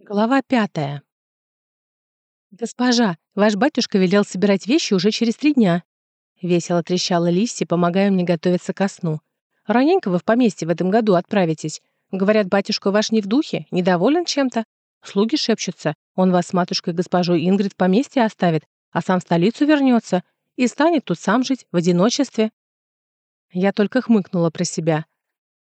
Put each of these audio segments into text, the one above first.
Глава пятая. «Госпожа, ваш батюшка велел собирать вещи уже через три дня», — весело трещала Лисси, помогая мне готовиться ко сну. «Раненько вы в поместье в этом году отправитесь. Говорят, батюшка ваш не в духе, недоволен чем-то. Слуги шепчутся, он вас с матушкой госпожой Ингрид в поместье оставит, а сам в столицу вернется и станет тут сам жить в одиночестве». Я только хмыкнула про себя.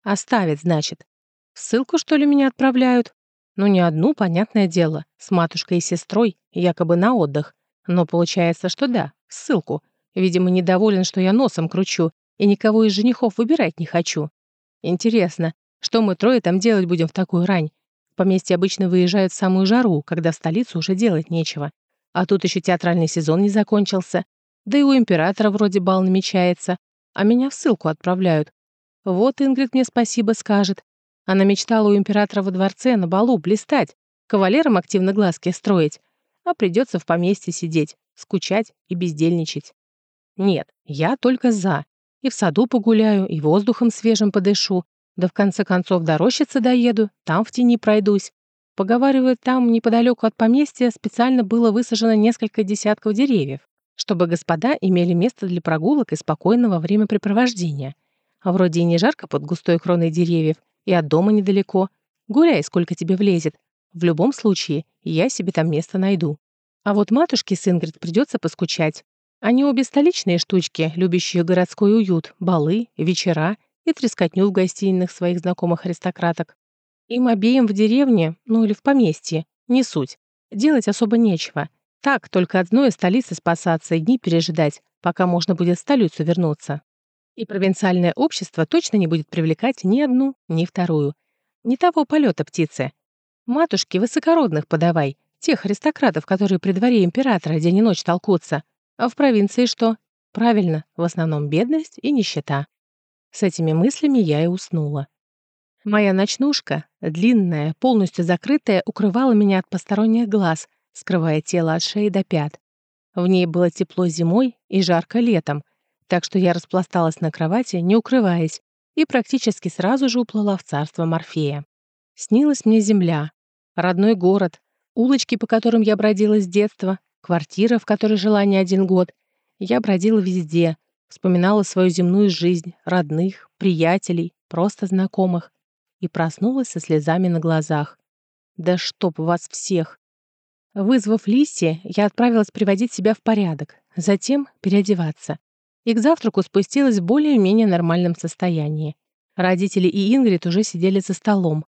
«Оставит, значит. В ссылку, что ли, меня отправляют? Ну, не одну, понятное дело, с матушкой и сестрой, якобы на отдых. Но получается, что да, ссылку. Видимо, недоволен, что я носом кручу и никого из женихов выбирать не хочу. Интересно, что мы трое там делать будем в такую рань? В поместье обычно выезжают в самую жару, когда в столицу уже делать нечего. А тут еще театральный сезон не закончился. Да и у императора вроде бал намечается. А меня в ссылку отправляют. Вот Ингрид мне спасибо скажет, она мечтала у императора во дворце на балу блистать, кавалерам активно глазки строить, а придется в поместье сидеть, скучать и бездельничать. Нет, я только за. И в саду погуляю, и воздухом свежим подышу, да в конце концов до рощицы доеду, там в тени пройдусь. Поговаривают, там, неподалеку от поместья, специально было высажено несколько десятков деревьев, чтобы господа имели место для прогулок и спокойного времяпрепровождения. А вроде и не жарко под густой кроной деревьев, и от дома недалеко. Гуляй, сколько тебе влезет. В любом случае, я себе там место найду. А вот матушке с Ингрид придется поскучать. Они обе столичные штучки, любящие городской уют, балы, вечера и трескотню в гостиных своих знакомых аристократок. Им обеим в деревне, ну или в поместье, не суть. Делать особо нечего. Так, только одной столицы спасаться и дни пережидать, пока можно будет в столицу вернуться. И провинциальное общество точно не будет привлекать ни одну, ни вторую. Не того полета птицы. Матушки высокородных подавай, тех аристократов, которые при дворе императора день и ночь толкутся. А в провинции что? Правильно, в основном бедность и нищета. С этими мыслями я и уснула. Моя ночнушка, длинная, полностью закрытая, укрывала меня от посторонних глаз, скрывая тело от шеи до пят. В ней было тепло зимой и жарко летом — так что я распласталась на кровати, не укрываясь, и практически сразу же уплыла в царство Морфея. Снилась мне земля, родной город, улочки, по которым я бродила с детства, квартира, в которой жила не один год. Я бродила везде, вспоминала свою земную жизнь, родных, приятелей, просто знакомых, и проснулась со слезами на глазах. Да чтоб вас всех! Вызвав Лисси, я отправилась приводить себя в порядок, затем переодеваться и к завтраку спустилась в более-менее нормальном состоянии. Родители и Ингрид уже сидели за столом.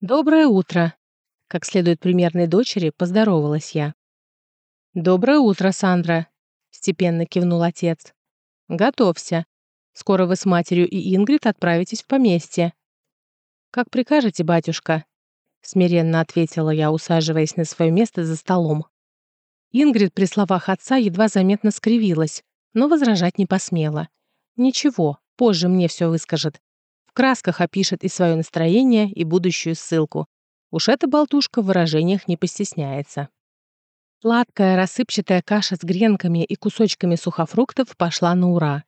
«Доброе утро!» Как следует примерной дочери, поздоровалась я. «Доброе утро, Сандра!» Степенно кивнул отец. «Готовься. Скоро вы с матерью и Ингрид отправитесь в поместье». «Как прикажете, батюшка?» Смиренно ответила я, усаживаясь на свое место за столом. Ингрид при словах отца едва заметно скривилась, но возражать не посмела. Ничего, позже мне все выскажет. В красках опишет и свое настроение, и будущую ссылку. Уж эта болтушка в выражениях не постесняется. Сладкая рассыпчатая каша с гренками и кусочками сухофруктов пошла на ура.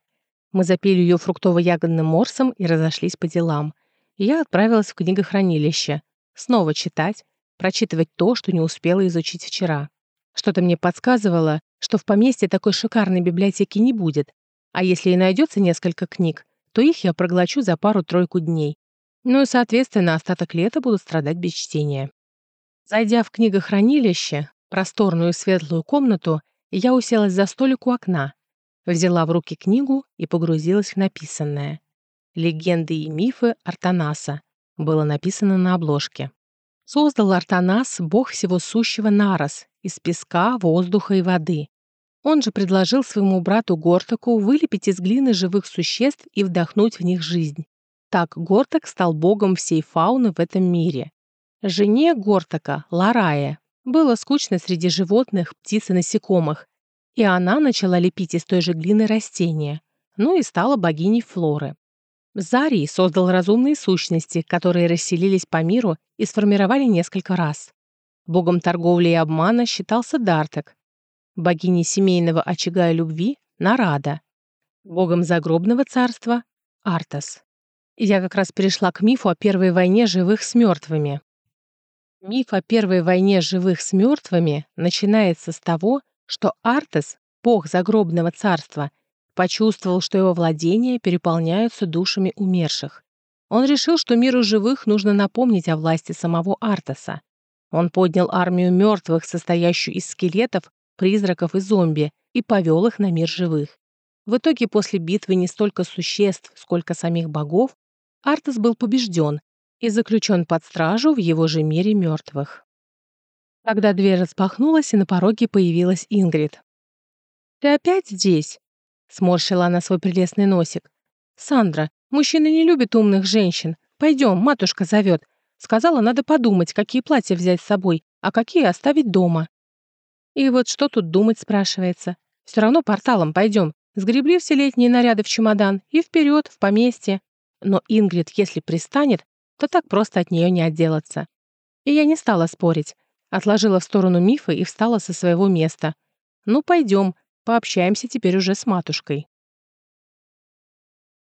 Мы запили ее фруктово-ягодным морсом и разошлись по делам. я отправилась в книгохранилище. Снова читать, прочитывать то, что не успела изучить вчера. Что-то мне подсказывало, что в поместье такой шикарной библиотеки не будет, а если и найдется несколько книг, то их я проглочу за пару-тройку дней. Ну и, соответственно, остаток лета буду страдать без чтения. Зайдя в книгохранилище, просторную и светлую комнату, я уселась за столик у окна, взяла в руки книгу и погрузилась в написанное. «Легенды и мифы Артанаса» было написано на обложке. Создал Артанас, бог всего сущего Нарос, из песка, воздуха и воды. Он же предложил своему брату Гортаку вылепить из глины живых существ и вдохнуть в них жизнь. Так Гортак стал богом всей фауны в этом мире. Жене Гортака, Ларае, было скучно среди животных, птиц и насекомых, и она начала лепить из той же глины растения, ну и стала богиней Флоры. Зарий создал разумные сущности, которые расселились по миру и сформировали несколько раз. Богом торговли и обмана считался Дартек, богиней семейного очага и любви — Нарада, богом загробного царства — Артас. Я как раз перешла к мифу о первой войне живых с мертвыми. Миф о первой войне живых с мертвыми начинается с того, что Артес, бог загробного царства, почувствовал, что его владения переполняются душами умерших. Он решил, что миру живых нужно напомнить о власти самого Артеса. Он поднял армию мертвых, состоящую из скелетов, призраков и зомби, и повел их на мир живых. В итоге после битвы не столько существ, сколько самих богов, Артес был побежден и заключен под стражу в его же мире мертвых. Когда дверь распахнулась, и на пороге появилась Ингрид. «Ты опять здесь?» — сморщила она свой прелестный носик. «Сандра, мужчины не любят умных женщин. Пойдем, матушка зовет. Сказала, надо подумать, какие платья взять с собой, а какие оставить дома». И вот что тут думать, спрашивается. Все равно порталом пойдем. Сгребли все летние наряды в чемодан и вперед, в поместье. Но Ингрид, если пристанет, то так просто от нее не отделаться. И я не стала спорить. Отложила в сторону мифа и встала со своего места. «Ну, пойдем, пообщаемся теперь уже с матушкой».